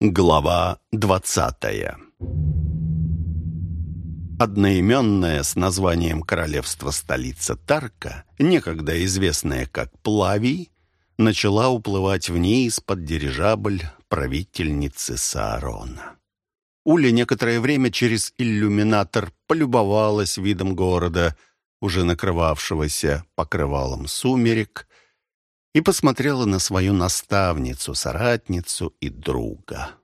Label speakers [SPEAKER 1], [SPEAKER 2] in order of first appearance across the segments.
[SPEAKER 1] Глава двадцатая Одноименная с названием королевства столица Тарка, некогда известная как Плавий, начала уплывать вниз под дирижабль правительницы Саарона. Уля некоторое время через иллюминатор полюбовалась видом города, уже накрывавшегося покрывалом сумерек, и посмотрела на свою наставницу, соратницу и друга.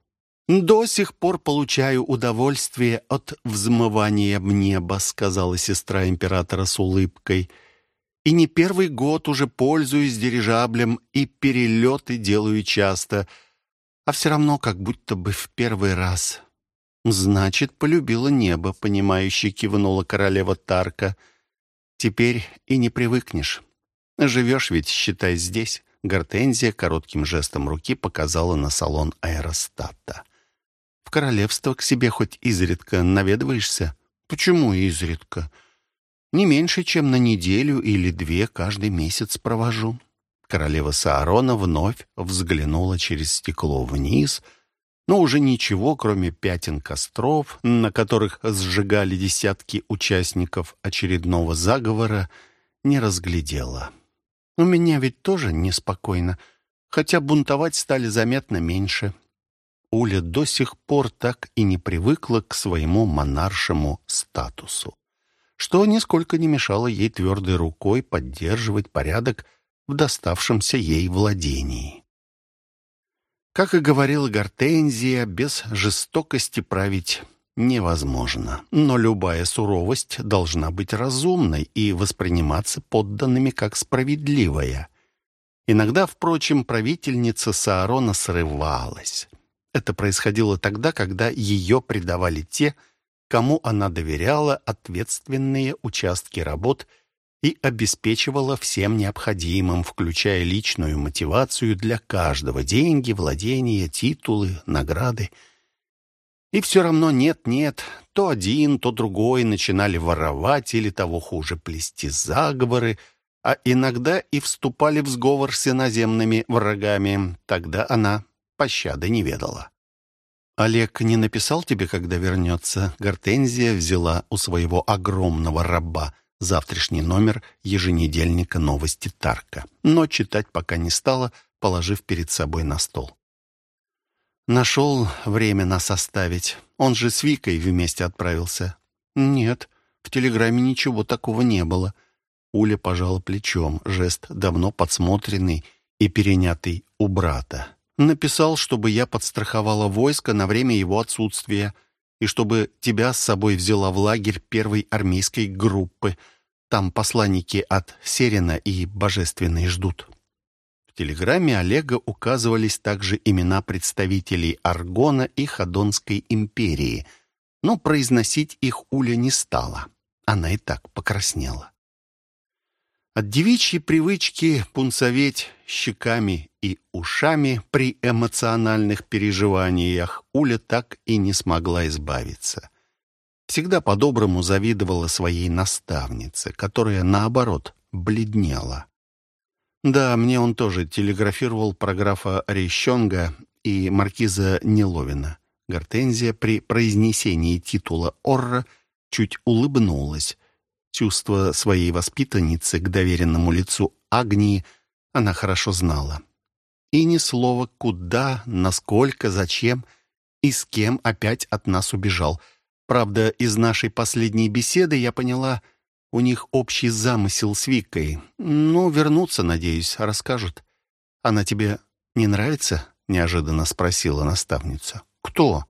[SPEAKER 1] «До сих пор получаю удовольствие от взмывания в небо», сказала сестра императора с улыбкой. «И не первый год уже пользуюсь дирижаблем и перелеты делаю часто, а все равно как будто бы в первый раз». «Значит, полюбила небо», — понимающе кивнула королева Тарка. «Теперь и не привыкнешь». Живешь ведь, считай, здесь». Гортензия коротким жестом руки показала на салон аэростата. «В королевство к себе хоть изредка наведываешься?» «Почему изредка?» «Не меньше, чем на неделю или две каждый месяц провожу». Королева Саарона вновь взглянула через стекло вниз, но уже ничего, кроме пятен костров, на которых сжигали десятки участников очередного заговора, не разглядела. У меня ведь тоже неспокойно, хотя бунтовать стали заметно меньше. Уля до сих пор так и не привыкла к своему монаршему статусу, что нисколько не мешало ей твердой рукой поддерживать порядок в доставшемся ей владении. Как и говорила Гортензия, без жестокости править невозможно. Но любая суровость должна быть разумной и восприниматься подданными как справедливая. Иногда, впрочем, правительница Саарона срывалась. Это происходило тогда, когда ее предавали те, кому она доверяла ответственные участки работ и обеспечивала всем необходимым, включая личную мотивацию для каждого, деньги, владения, титулы, награды – и все равно нет-нет, то один, то другой начинали воровать или того хуже плести заговоры, а иногда и вступали в сговор с иноземными врагами. Тогда она пощады не ведала. «Олег не написал тебе, когда вернется?» Гортензия взяла у своего огромного раба завтрашний номер еженедельника «Новости Тарка», но читать пока не стала, положив перед собой на стол. Нашел время нас оставить. Он же с Викой вместе отправился. Нет, в телеграмме ничего такого не было. Уля пожала плечом, жест давно подсмотренный и перенятый у брата. Написал, чтобы я подстраховала войско на время его отсутствия и чтобы тебя с собой взяла в лагерь первой армейской группы. Там посланники от Серина и Божественной ждут. Телеграмме Олега указывались также имена представителей Аргона и Ходонской империи, но произносить их Уля не стала. Она и так покраснела. От девичьей привычки пунцоветь щеками и ушами при эмоциональных переживаниях Уля так и не смогла избавиться. Всегда по-доброму завидовала своей наставнице, которая, наоборот, бледнела. Да, мне он тоже телеграфировал про графа Рейщенга и маркиза Неловина. Гортензия при произнесении титула Орра чуть улыбнулась. Чувство своей воспитанницы к доверенному лицу Агнии она хорошо знала. И ни слова куда, насколько, зачем и с кем опять от нас убежал. Правда, из нашей последней беседы я поняла — у них общий замысел с Викой. Ну, вернуться, надеюсь, расскажут. Она тебе не нравится? Неожиданно спросила наставница. Кто?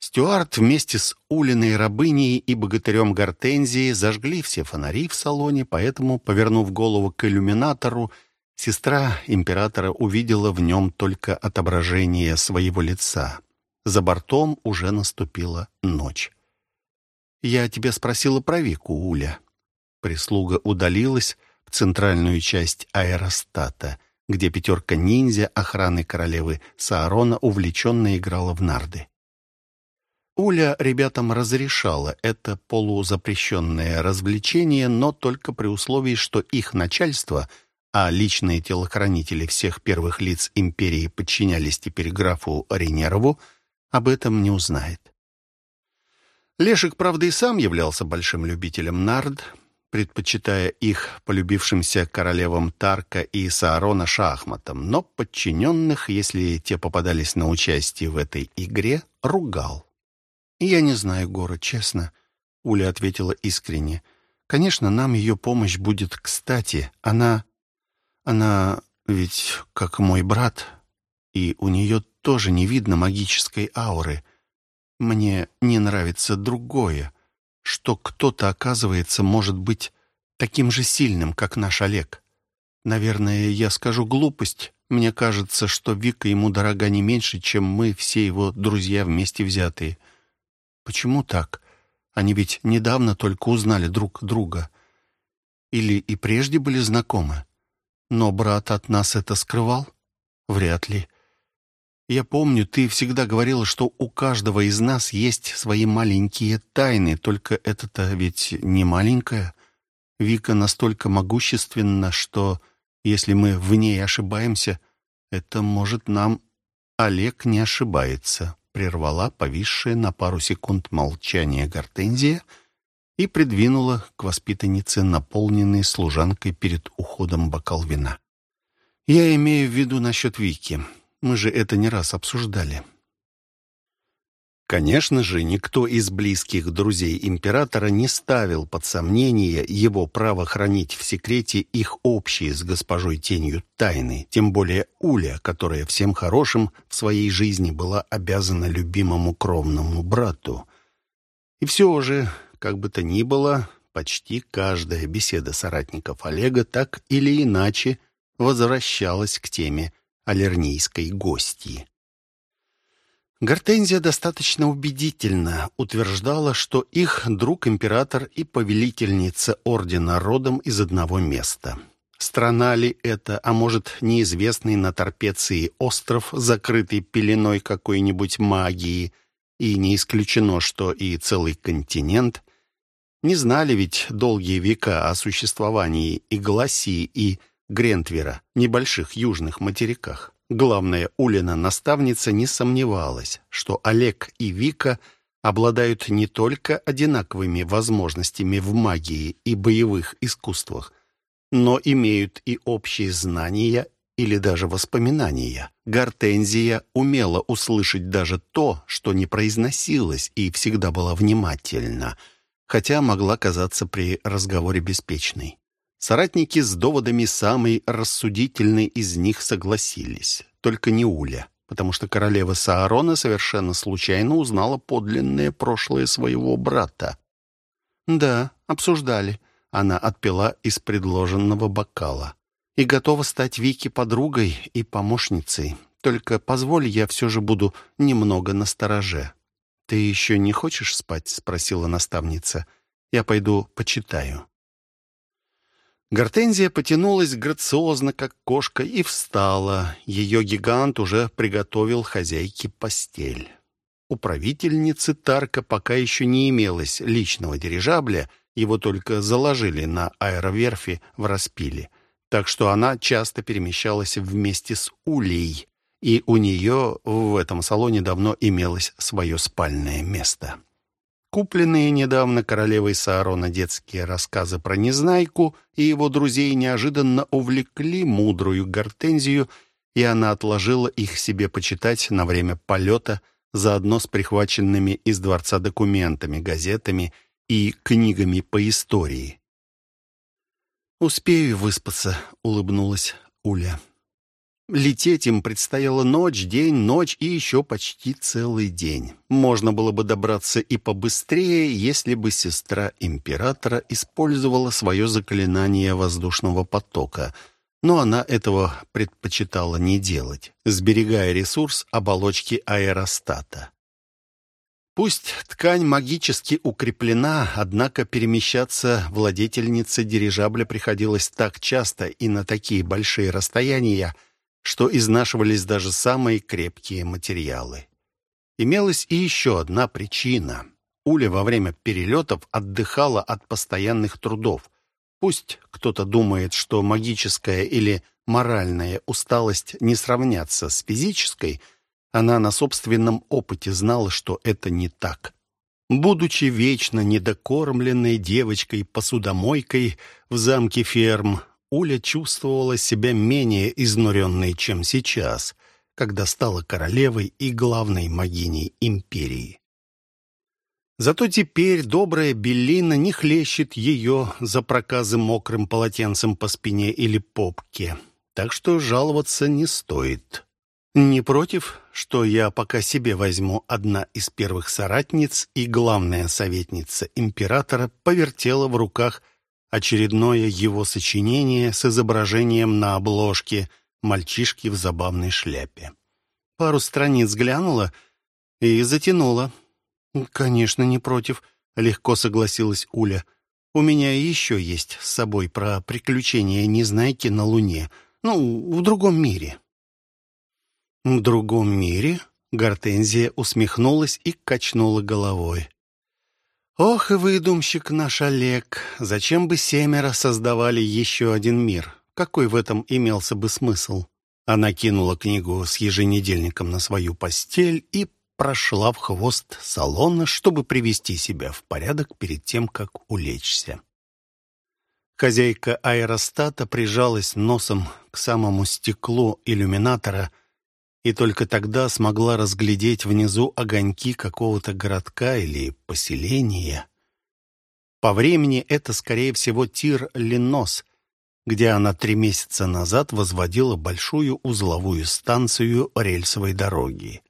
[SPEAKER 1] Стюарт вместе с Улиной рабыней и богатырем Гортензией зажгли все фонари в салоне, поэтому, повернув голову к иллюминатору, сестра императора увидела в нем только отображение своего лица. За бортом уже наступила ночь. «Я тебя спросила про Вику, Уля». Прислуга удалилась в центральную часть аэростата, где пятерка ниндзя охраны королевы Саарона увлеченно играла в нарды. Уля ребятам разрешала это полузапрещенное развлечение, но только при условии, что их начальство а личные телохранители всех первых лиц империи подчинялись теперь графу Ренерову, об этом не узнает. Лешик, правда, и сам являлся большим любителем нард, предпочитая их полюбившимся королевам Тарка и Саарона шахматам, но подчиненных, если те попадались на участие в этой игре, ругал. «Я не знаю город, честно», — Уля ответила искренне. «Конечно, нам ее помощь будет кстати. Она... она ведь как мой брат, и у нее тоже не видно магической ауры. Мне не нравится другое, что кто-то, оказывается, может быть таким же сильным, как наш Олег. Наверное, я скажу глупость. Мне кажется, что Вика ему дорога не меньше, чем мы, все его друзья вместе взятые. Почему так? Они ведь недавно только узнали друг друга. Или и прежде были знакомы. Но брат от нас это скрывал? Вряд ли. Я помню, ты всегда говорила, что у каждого из нас есть свои маленькие тайны, только это-то ведь не маленькое. Вика настолько могущественна, что если мы в ней ошибаемся, это может нам... Олег не ошибается, прервала повисшее на пару секунд молчание Гортензия и придвинула к воспитаннице наполненный служанкой перед уходом бокал вина. Я имею в виду насчет Вики. Мы же это не раз обсуждали. Конечно же, никто из близких друзей императора не ставил под сомнение его право хранить в секрете их общие с госпожой Тенью тайны, тем более Уля, которая всем хорошим в своей жизни была обязана любимому кровному брату. И все же, как бы то ни было, почти каждая беседа соратников Олега так или иначе возвращалась к теме алернийской гости. Гортензия достаточно убедительно утверждала, что их друг-император и повелительница ордена родом из одного места. Страна ли это, а может, неизвестный на Торпеции остров, закрытый пеленой какой-нибудь магии, и не исключено, что и целый континент, не знали ведь долгие века о существовании и Гласии, и Грентвера, небольших южных материках. Главная Улина-наставница не сомневалась, что Олег и Вика обладают не только одинаковыми возможностями в магии и боевых искусствах, но имеют и общие знания или даже воспоминания. Гортензия умела услышать даже то, что не произносилось, и всегда была внимательна, хотя могла казаться при разговоре беспечной. Соратники с доводами самой рассудительной из них согласились, только не Уля, потому что королева Саарона совершенно случайно узнала подлинное прошлое своего брата. «Да, обсуждали», — она отпила из предложенного бокала. «И готова стать Вики подругой и помощницей. Только позволь, я все же буду немного настороже». «Ты еще не хочешь спать?» — спросила наставница. «Я пойду почитаю». Гортензия потянулась грациозно, как кошка, и встала. Ее гигант уже приготовил хозяйке постель. У правительницы Тарка пока еще не имелось личного дирижабля, его только заложили на аэроверфи в Распиле. Так что она часто перемещалась вместе с Улей, и у нее в этом салоне давно имелось свое спальное место. Купленные недавно королевой Саарона детские рассказы про Незнайку и его друзей неожиданно увлекли мудрую гортензию, и она отложила их себе почитать на время полета, заодно с прихваченными из дворца документами, газетами и книгами по истории. «Успею выспаться», — улыбнулась Уля. Лететь им предстояло ночь, день, ночь и еще почти целый день. Можно было бы добраться и побыстрее, если бы сестра императора использовала свое заклинание воздушного потока. Но она этого предпочитала не делать, сберегая ресурс оболочки аэростата. Пусть ткань магически укреплена, однако перемещаться владетельнице дирижабля приходилось так часто и на такие большие расстояния, что изнашивались даже самые крепкие материалы. Имелась и еще одна причина. Уля во время перелетов отдыхала от постоянных трудов. Пусть кто-то думает, что магическая или моральная усталость не сравнятся с физической, она на собственном опыте знала, что это не так. Будучи вечно недокормленной девочкой-посудомойкой в замке ферм, Уля чувствовала себя менее изнуренной, чем сейчас, когда стала королевой и главной могиней империи. Зато теперь добрая Беллина не хлещет ее за проказы мокрым полотенцем по спине или попке, так что жаловаться не стоит. Не против, что я пока себе возьму одна из первых соратниц и главная советница императора повертела в руках очередное его сочинение с изображением на обложке мальчишки в забавной шляпе. Пару страниц глянула и затянула. «Конечно, не против», — легко согласилась Уля. «У меня еще есть с собой про приключения Незнайки на Луне. Ну, в другом мире». В другом мире Гортензия усмехнулась и качнула головой. «Ох и выдумщик наш Олег! Зачем бы семеро создавали еще один мир? Какой в этом имелся бы смысл?» Она кинула книгу с еженедельником на свою постель и прошла в хвост салона, чтобы привести себя в порядок перед тем, как улечься. Хозяйка аэростата прижалась носом к самому стеклу иллюминатора — и только тогда смогла разглядеть внизу огоньки какого-то городка или поселения. По времени это, скорее всего, Тир-Ленос, где она три месяца назад возводила большую узловую станцию рельсовой дороги.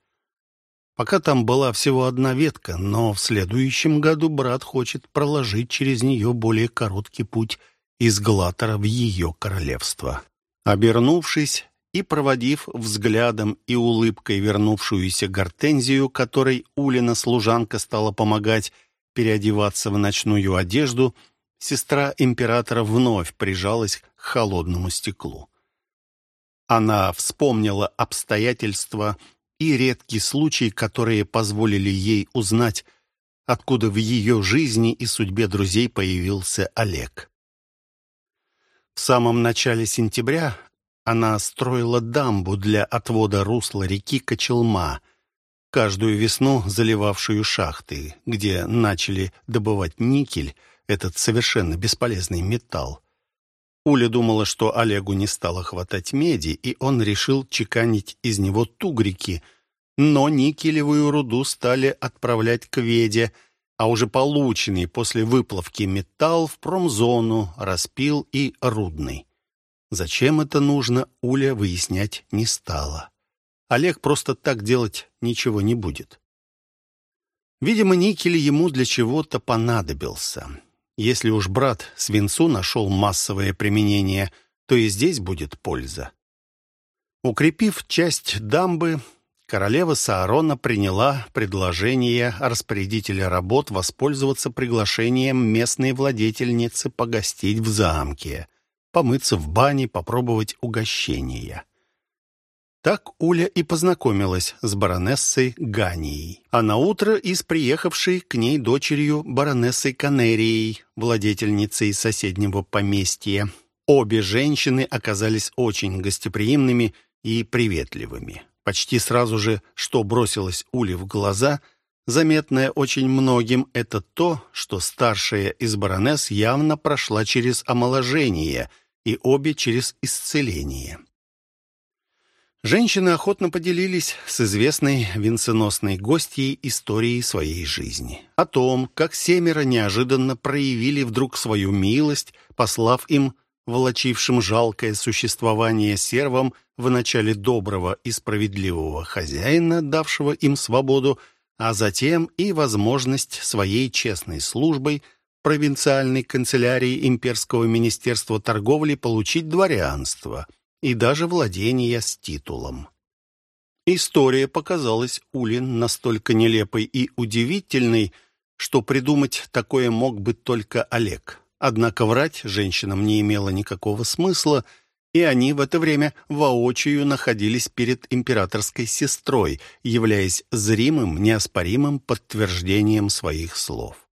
[SPEAKER 1] Пока там была всего одна ветка, но в следующем году брат хочет проложить через нее более короткий путь из Глатора в ее королевство. Обернувшись, и, проводив взглядом и улыбкой вернувшуюся гортензию, которой Улина служанка стала помогать переодеваться в ночную одежду, сестра императора вновь прижалась к холодному стеклу. Она вспомнила обстоятельства и редкий случай, которые позволили ей узнать, откуда в ее жизни и судьбе друзей появился Олег. В самом начале сентября она строила дамбу для отвода русла реки Кочелма, каждую весну заливавшую шахты, где начали добывать никель, этот совершенно бесполезный металл. Уля думала, что Олегу не стало хватать меди, и он решил чеканить из него тугрики, но никелевую руду стали отправлять к Веде, а уже полученный после выплавки металл в промзону распил и рудный. Зачем это нужно, Уля выяснять не стала. Олег просто так делать ничего не будет. Видимо, никель ему для чего-то понадобился. Если уж брат свинцу нашел массовое применение, то и здесь будет польза. Укрепив часть дамбы, королева Саарона приняла предложение распорядителя работ воспользоваться приглашением местной владетельницы погостить в замке — помыться в бане, попробовать угощения. Так Уля и познакомилась с баронессой Ганией, а на утро и с приехавшей к ней дочерью баронессой Канерией, владетельницей соседнего поместья. Обе женщины оказались очень гостеприимными и приветливыми. Почти сразу же, что бросилось Уле в глаза – Заметное очень многим это то, что старшая из баронесс явно прошла через омоложение и обе через исцеление. Женщины охотно поделились с известной венценосной гостьей историей своей жизни. О том, как семеро неожиданно проявили вдруг свою милость, послав им, волочившим жалкое существование сервам, в начале доброго и справедливого хозяина, давшего им свободу, а затем и возможность своей честной службой провинциальной канцелярии Имперского министерства торговли получить дворянство и даже владение с титулом. История показалась Улин настолько нелепой и удивительной, что придумать такое мог бы только Олег. Однако врать женщинам не имело никакого смысла, и они в это время воочию находились перед императорской сестрой, являясь зримым, неоспоримым подтверждением своих слов.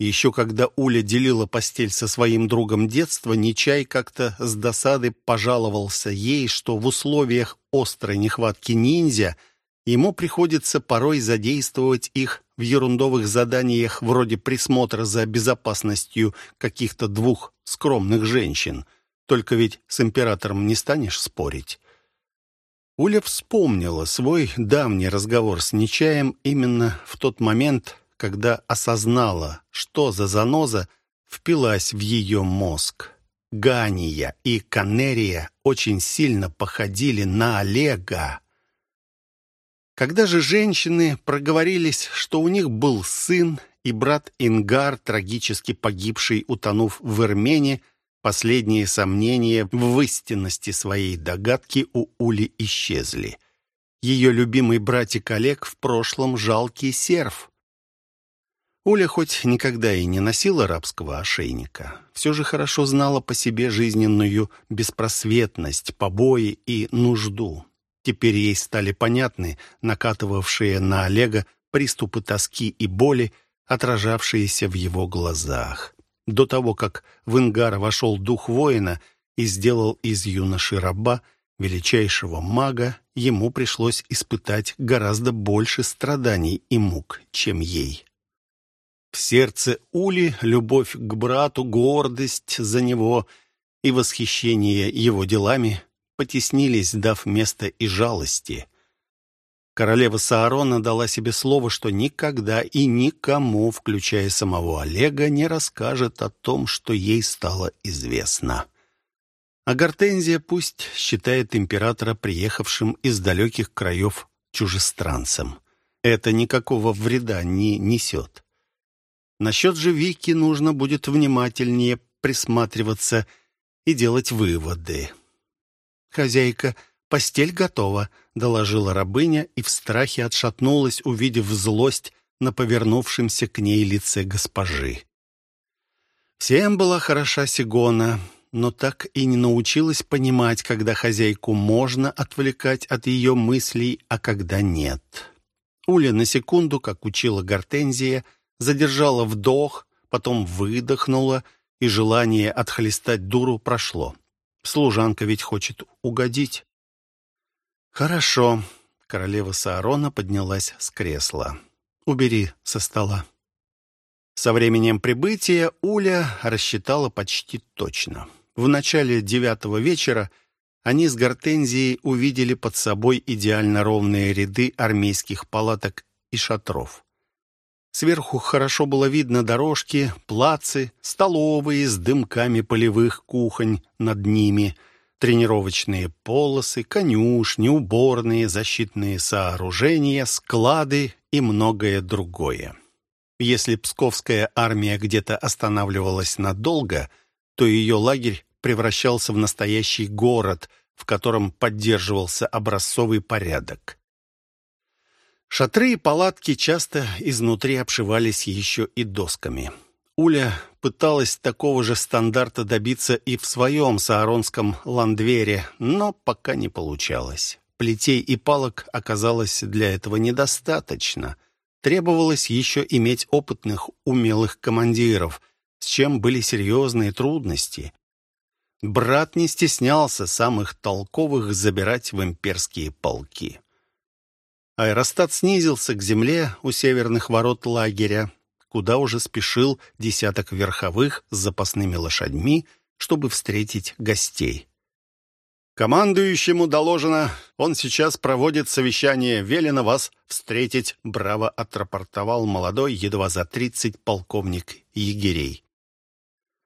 [SPEAKER 1] Еще когда Уля делила постель со своим другом детства, Нечай как-то с досады пожаловался ей, что в условиях острой нехватки ниндзя ему приходится порой задействовать их в ерундовых заданиях вроде присмотра за безопасностью каких-то двух скромных женщин. Только ведь с императором не станешь спорить. Уля вспомнила свой давний разговор с Нечаем именно в тот момент, когда осознала, что за заноза впилась в ее мозг. Гания и Канерия очень сильно походили на Олега. Когда же женщины проговорились, что у них был сын и брат Ингар, трагически погибший, утонув в Ирмене, последние сомнения в истинности своей догадки у Ули исчезли. Ее любимый братик Олег в прошлом жалкий серф, Оля хоть никогда и не носила рабского ошейника, все же хорошо знала по себе жизненную беспросветность, побои и нужду. Теперь ей стали понятны накатывавшие на Олега приступы тоски и боли, отражавшиеся в его глазах. До того, как в Ингара вошел дух воина и сделал из юноши раба, величайшего мага, ему пришлось испытать гораздо больше страданий и мук, чем ей. В сердце Ули любовь к брату, гордость за него и восхищение его делами потеснились, дав место и жалости. Королева Саарона дала себе слово, что никогда и никому, включая самого Олега, не расскажет о том, что ей стало известно. А Гортензия пусть считает императора приехавшим из далеких краев чужестранцем. Это никакого вреда не несет. Насчет же Вики нужно будет внимательнее присматриваться и делать выводы. «Хозяйка, постель готова», — доложила рабыня и в страхе отшатнулась, увидев злость на повернувшемся к ней лице госпожи. Всем была хороша Сигона, но так и не научилась понимать, когда хозяйку можно отвлекать от ее мыслей, а когда нет. Уля на секунду, как учила Гортензия, — задержала вдох, потом выдохнула, и желание отхлестать дуру прошло. Служанка ведь хочет угодить. «Хорошо», — королева Саарона поднялась с кресла. «Убери со стола». Со временем прибытия Уля рассчитала почти точно. В начале девятого вечера они с Гортензией увидели под собой идеально ровные ряды армейских палаток и шатров. Сверху хорошо было видно дорожки, плацы, столовые с дымками полевых кухонь над ними, тренировочные полосы, конюшни, уборные, защитные сооружения, склады и многое другое. Если Псковская армия где-то останавливалась надолго, то ее лагерь превращался в настоящий город, в котором поддерживался образцовый порядок. Шатры и палатки часто изнутри обшивались еще и досками. Уля пыталась такого же стандарта добиться и в своем сааронском ландвере, но пока не получалось. Плетей и палок оказалось для этого недостаточно. Требовалось еще иметь опытных, умелых командиров, с чем были серьезные трудности. Брат не стеснялся самых толковых забирать в имперские полки. Аэростат снизился к земле у северных ворот лагеря, куда уже спешил десяток верховых с запасными лошадьми, чтобы встретить гостей. «Командующему доложено, он сейчас проводит совещание, велено вас встретить», браво отрапортовал молодой, едва за тридцать полковник егерей.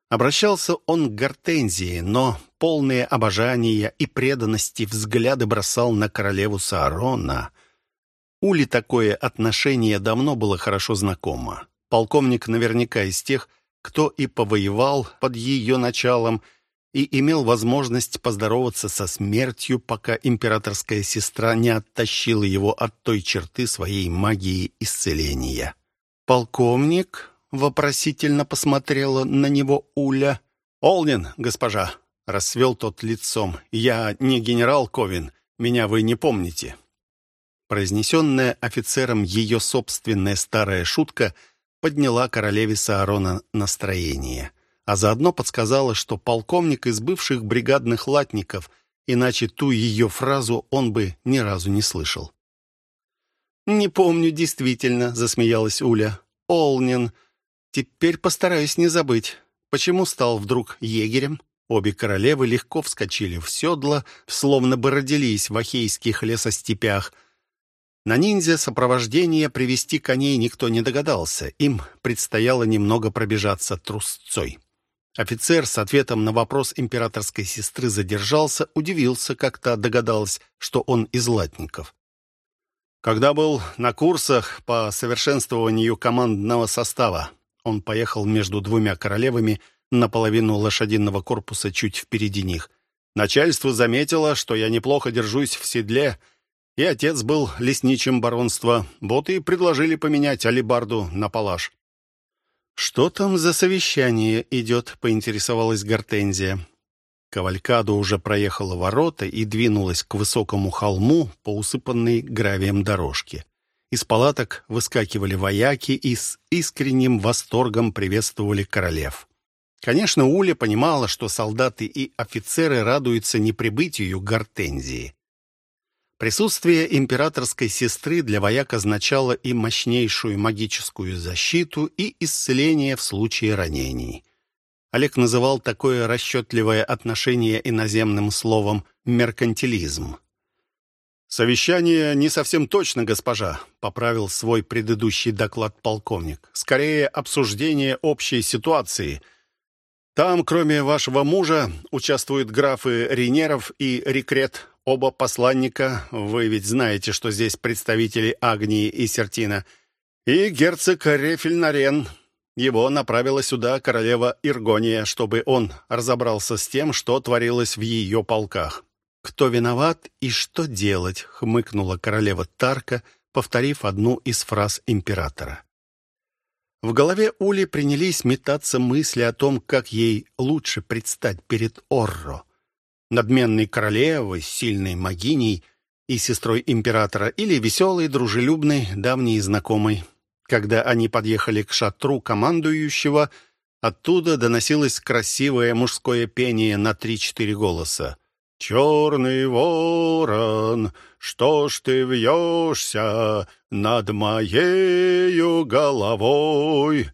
[SPEAKER 1] Обращался он к Гортензии, но полные обожания и преданности взгляды бросал на королеву Саарона — Ули такое отношение давно было хорошо знакомо. Полковник наверняка из тех, кто и повоевал под ее началом, и имел возможность поздороваться со смертью, пока императорская сестра не оттащила его от той черты своей магии исцеления. «Полковник?» — вопросительно посмотрела на него Уля. «Олнин, госпожа!» — рассвел тот лицом. «Я не генерал Ковин. Меня вы не помните». Произнесенная офицером ее собственная старая шутка подняла королеве Саарона настроение, а заодно подсказала, что полковник из бывших бригадных латников, иначе ту ее фразу он бы ни разу не слышал. «Не помню, действительно», — засмеялась Уля. «Олнин. Теперь постараюсь не забыть. Почему стал вдруг егерем?» Обе королевы легко вскочили в седло, словно бы родились в ахейских лесостепях. На ниндзя сопровождение привести коней никто не догадался. Им предстояло немного пробежаться трусцой. Офицер с ответом на вопрос императорской сестры задержался, удивился, как то догадалась, что он из латников. Когда был на курсах по совершенствованию командного состава, он поехал между двумя королевами наполовину лошадиного корпуса чуть впереди них. Начальство заметило, что я неплохо держусь в седле, и отец был лесничим баронства, вот и предложили поменять алибарду на палаш. «Что там за совещание идет?» — поинтересовалась Гортензия. Кавалькада уже проехала ворота и двинулась к высокому холму по усыпанной гравием дорожке. Из палаток выскакивали вояки и с искренним восторгом приветствовали королев. Конечно, Уля понимала, что солдаты и офицеры радуются неприбытию Гортензии. Присутствие императорской сестры для вояк означало и мощнейшую магическую защиту, и исцеление в случае ранений. Олег называл такое расчетливое отношение иноземным словом «меркантилизм». «Совещание не совсем точно, госпожа», — поправил свой предыдущий доклад полковник. «Скорее, обсуждение общей ситуации. Там, кроме вашего мужа, участвуют графы Ринеров и Рекрет, оба посланника, вы ведь знаете, что здесь представители Агнии и Сертина, и герцог Рефельнарен, его направила сюда королева Иргония, чтобы он разобрался с тем, что творилось в ее полках. «Кто виноват и что делать?» — хмыкнула королева Тарка, повторив одну из фраз императора. В голове Ули принялись метаться мысли о том, как ей лучше предстать перед Орро. Надменной королевой, сильной могиней и сестрой императора или веселой, дружелюбной, давней знакомой. Когда они подъехали к шатру командующего, оттуда доносилось красивое мужское пение на три-четыре голоса. «Черный ворон, что ж ты вьешься над моею головой?»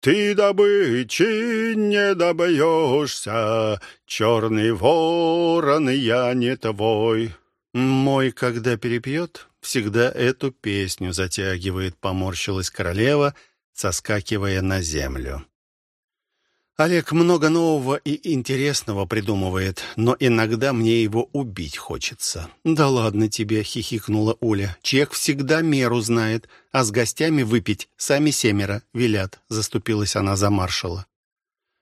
[SPEAKER 1] Ты добычи не добьешься, черный ворон, я не твой. Мой, когда перепьет, всегда эту песню затягивает, поморщилась королева, соскакивая на землю. Олег много нового и интересного придумывает, но иногда мне его убить хочется. Да ладно тебе, хихикнула Уля. Чех всегда меру знает, а с гостями выпить сами семеро велят, заступилась она за маршала.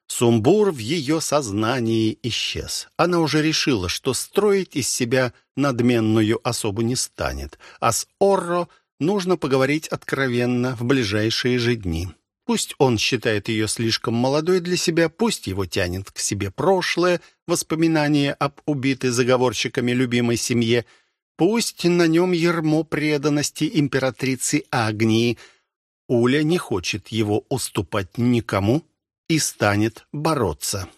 [SPEAKER 1] Сумбур в ее сознании исчез. Она уже решила, что строить из себя надменную особу не станет, а с Орро нужно поговорить откровенно в ближайшие же дни. Пусть он считает ее слишком молодой для себя, пусть его тянет к себе прошлое, воспоминания об убитой заговорщиками любимой семье, пусть на нем ермо преданности императрицы Агнии. Уля не хочет его уступать никому, и станет бороться.